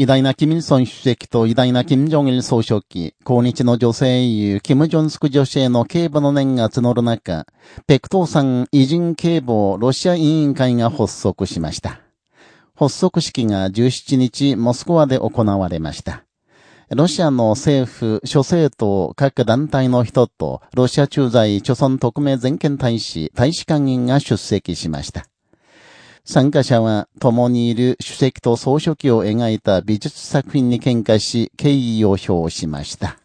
偉大なキム・ソン主席と偉大なキム・ジョン・イル総書記、抗日の女性英雄、キム・ジョンスク女子への警護の念が募る中、ペクトーさん偉人警護ロシア委員会が発足しました。発足式が17日、モスクワで行われました。ロシアの政府、諸政党、各団体の人と、ロシア駐在、朝鮮特命全権大使、大使館員が出席しました。参加者は共にいる主席と総書記を描いた美術作品に喧嘩し、敬意を表しました。